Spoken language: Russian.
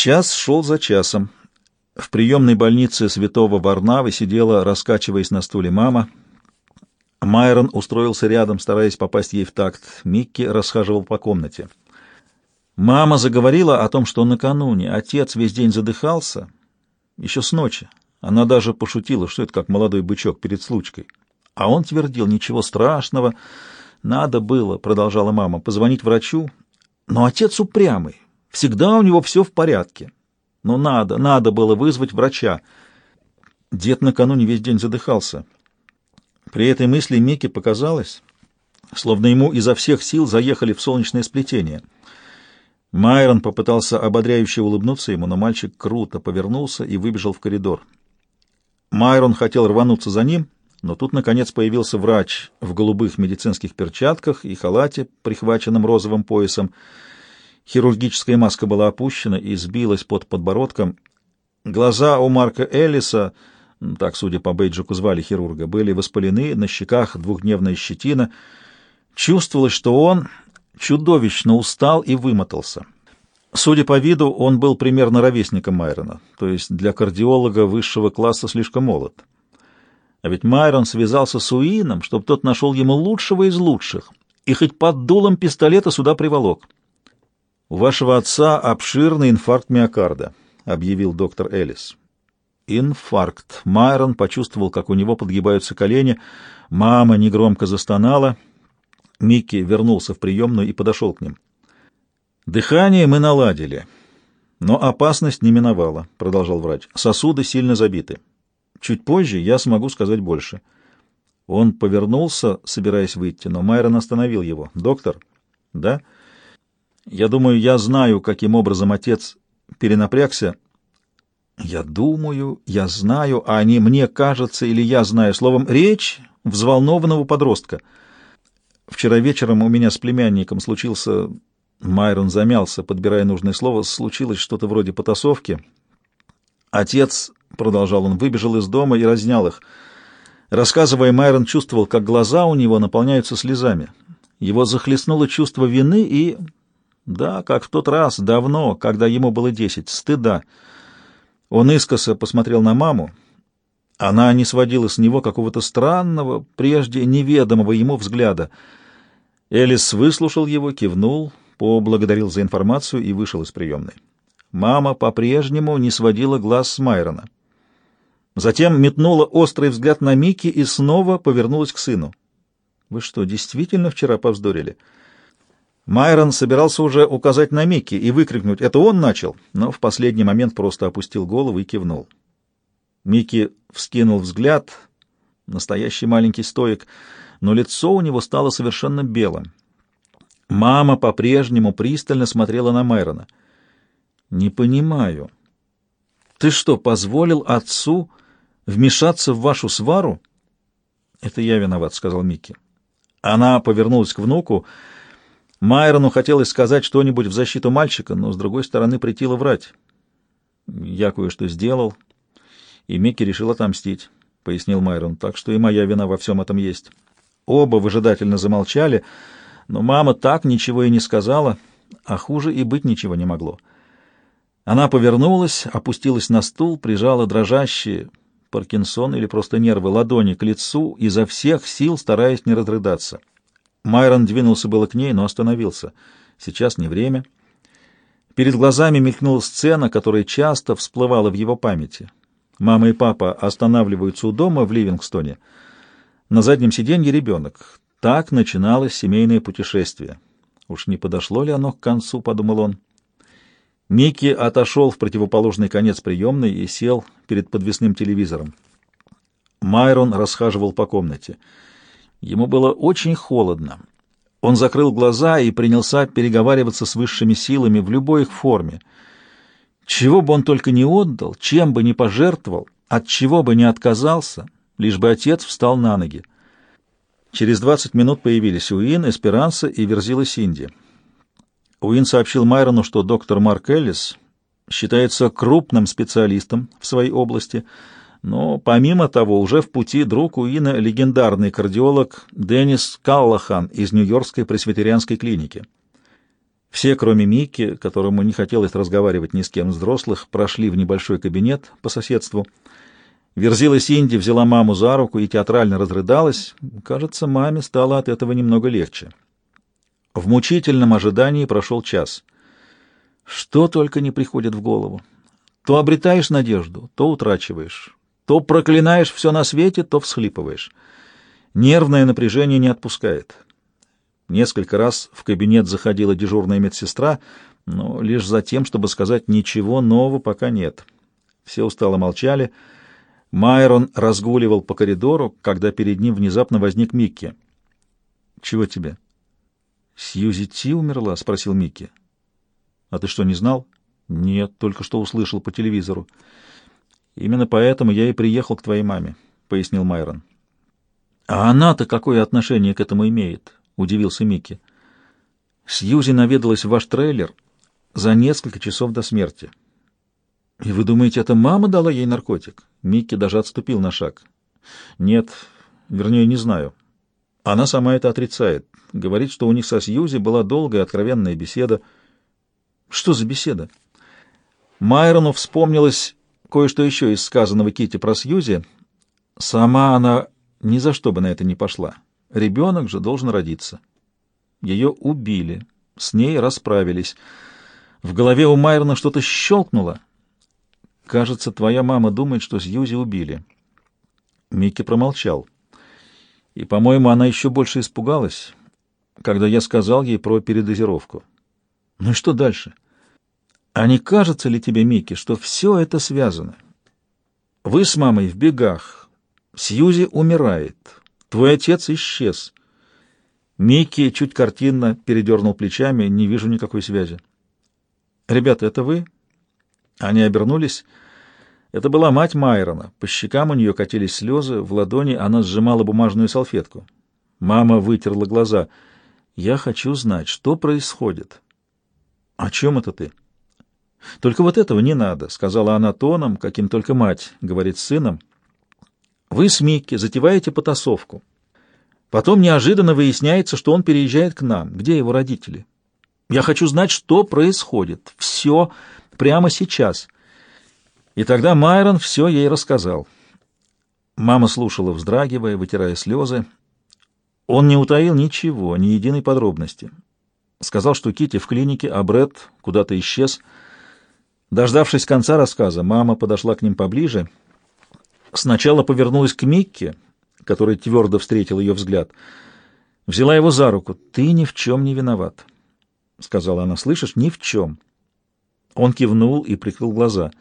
Час шел за часом. В приемной больнице святого Варнавы сидела, раскачиваясь на стуле, мама. Майрон устроился рядом, стараясь попасть ей в такт. Микки расхаживал по комнате. Мама заговорила о том, что накануне отец весь день задыхался, еще с ночи. Она даже пошутила, что это как молодой бычок перед случкой. А он твердил, ничего страшного, надо было, продолжала мама, позвонить врачу, но отец упрямый, всегда у него все в порядке. Но надо, надо было вызвать врача. Дед накануне весь день задыхался. При этой мысли Микки показалось, словно ему изо всех сил заехали в солнечное сплетение — Майрон попытался ободряюще улыбнуться ему, но мальчик круто повернулся и выбежал в коридор. Майрон хотел рвануться за ним, но тут, наконец, появился врач в голубых медицинских перчатках и халате, прихваченном розовым поясом. Хирургическая маска была опущена и сбилась под подбородком. Глаза у Марка Эллиса, так, судя по бейджику, звали хирурга, были воспалены, на щеках двухдневная щетина. Чувствовалось, что он чудовищно устал и вымотался. Судя по виду, он был примерно ровесником Майрона, то есть для кардиолога высшего класса слишком молод. А ведь Майрон связался с Уином, чтобы тот нашел ему лучшего из лучших, и хоть под дулом пистолета сюда приволок. «У вашего отца обширный инфаркт миокарда», — объявил доктор Эллис. Инфаркт. Майрон почувствовал, как у него подгибаются колени. Мама негромко застонала — Микки вернулся в приемную и подошел к ним. «Дыхание мы наладили, но опасность не миновала», — продолжал врач. «Сосуды сильно забиты. Чуть позже я смогу сказать больше». Он повернулся, собираясь выйти, но Майрон остановил его. «Доктор?» «Да?» «Я думаю, я знаю, каким образом отец перенапрягся». «Я думаю, я знаю, а не мне кажется или я знаю». Словом, речь взволнованного подростка — Вчера вечером у меня с племянником случился... Майрон замялся, подбирая нужное слово. Случилось что-то вроде потасовки. Отец, — продолжал он, — выбежал из дома и разнял их. Рассказывая, Майрон чувствовал, как глаза у него наполняются слезами. Его захлестнуло чувство вины и... Да, как в тот раз, давно, когда ему было десять, стыда. Он искоса посмотрел на маму. Она не сводила с него какого-то странного, прежде неведомого ему взгляда — Элис выслушал его, кивнул, поблагодарил за информацию и вышел из приемной. Мама по-прежнему не сводила глаз с Майрона. Затем метнула острый взгляд на Микки и снова повернулась к сыну. «Вы что, действительно вчера повздорили?» Майрон собирался уже указать на Микки и выкрикнуть «Это он начал!», но в последний момент просто опустил голову и кивнул. Микки вскинул взгляд, настоящий маленький стоик — но лицо у него стало совершенно белым. Мама по-прежнему пристально смотрела на Майрона. «Не понимаю. Ты что, позволил отцу вмешаться в вашу свару?» «Это я виноват», — сказал Микки. Она повернулась к внуку. Майрону хотелось сказать что-нибудь в защиту мальчика, но, с другой стороны, притило врать. «Я кое-что сделал, и Микки решил отомстить», — пояснил Майрон, — «так что и моя вина во всем этом есть». Оба выжидательно замолчали, но мама так ничего и не сказала, а хуже и быть ничего не могло. Она повернулась, опустилась на стул, прижала дрожащие, Паркинсон или просто нервы, ладони к лицу, изо всех сил стараясь не разрыдаться. Майрон двинулся было к ней, но остановился. Сейчас не время. Перед глазами мелькнула сцена, которая часто всплывала в его памяти. Мама и папа останавливаются у дома в Ливингстоне — на заднем сиденье ребенок. Так начиналось семейное путешествие. Уж не подошло ли оно к концу, подумал он. Микки отошел в противоположный конец приемной и сел перед подвесным телевизором. Майрон расхаживал по комнате. Ему было очень холодно. Он закрыл глаза и принялся переговариваться с высшими силами в любой их форме. Чего бы он только не отдал, чем бы не пожертвовал, от чего бы не отказался — лишь бы отец встал на ноги. Через двадцать минут появились Уин, Эсперанса и Верзила Синди. Уин сообщил Майрону, что доктор Марк Эллис считается крупным специалистом в своей области, но помимо того уже в пути друг Уина легендарный кардиолог Деннис Каллахан из Нью-Йоркской пресвитерианской клиники. Все, кроме Микки, которому не хотелось разговаривать ни с кем из взрослых, прошли в небольшой кабинет по соседству. Верзила Синди взяла маму за руку и театрально разрыдалась. Кажется, маме стало от этого немного легче. В мучительном ожидании прошел час. Что только не приходит в голову. То обретаешь надежду, то утрачиваешь. То проклинаешь все на свете, то всхлипываешь. Нервное напряжение не отпускает. Несколько раз в кабинет заходила дежурная медсестра, но лишь за тем, чтобы сказать «ничего нового пока нет». Все устало молчали. Майрон разгуливал по коридору, когда перед ним внезапно возник Микки. «Чего тебе?» «Сьюзи Ти умерла?» — спросил Микки. «А ты что, не знал?» «Нет, только что услышал по телевизору». «Именно поэтому я и приехал к твоей маме», — пояснил Майрон. «А она-то какое отношение к этому имеет?» удивился Микки. Сьюзи наведалась в ваш трейлер за несколько часов до смерти. И вы думаете, это мама дала ей наркотик? Микки даже отступил на шаг. Нет, вернее, не знаю. Она сама это отрицает. Говорит, что у них со Сьюзи была долгая откровенная беседа. Что за беседа? Майрону вспомнилось кое-что еще из сказанного Кити про Сьюзи. Сама она ни за что бы на это не пошла. Ребенок же должен родиться. Ее убили, с ней расправились. В голове у Майерна что-то щелкнуло. Кажется, твоя мама думает, что Сьюзи убили. Микки промолчал. И, по-моему, она еще больше испугалась, когда я сказал ей про передозировку. Ну и что дальше? А не кажется ли тебе, Микки, что все это связано? Вы с мамой в бегах. Сьюзи умирает. Твой отец исчез. Микки чуть картинно передернул плечами, не вижу никакой связи. «Ребята, это вы?» Они обернулись. Это была мать Майрона. По щекам у нее катились слезы, в ладони она сжимала бумажную салфетку. Мама вытерла глаза. «Я хочу знать, что происходит». «О чем это ты?» «Только вот этого не надо», — сказала она тоном, каким только мать говорит с сыном. Вы с Микки затеваете потасовку. Потом неожиданно выясняется, что он переезжает к нам. Где его родители? Я хочу знать, что происходит. Все прямо сейчас. И тогда Майрон все ей рассказал. Мама слушала, вздрагивая, вытирая слезы. Он не утаил ничего, ни единой подробности. Сказал, что Кити в клинике, а Брэд куда-то исчез. Дождавшись конца рассказа, мама подошла к ним поближе — Сначала повернулась к Микке, который твердо встретил ее взгляд. Взяла его за руку. «Ты ни в чем не виноват», — сказала она. «Слышишь? Ни в чем». Он кивнул и прикрыл глаза —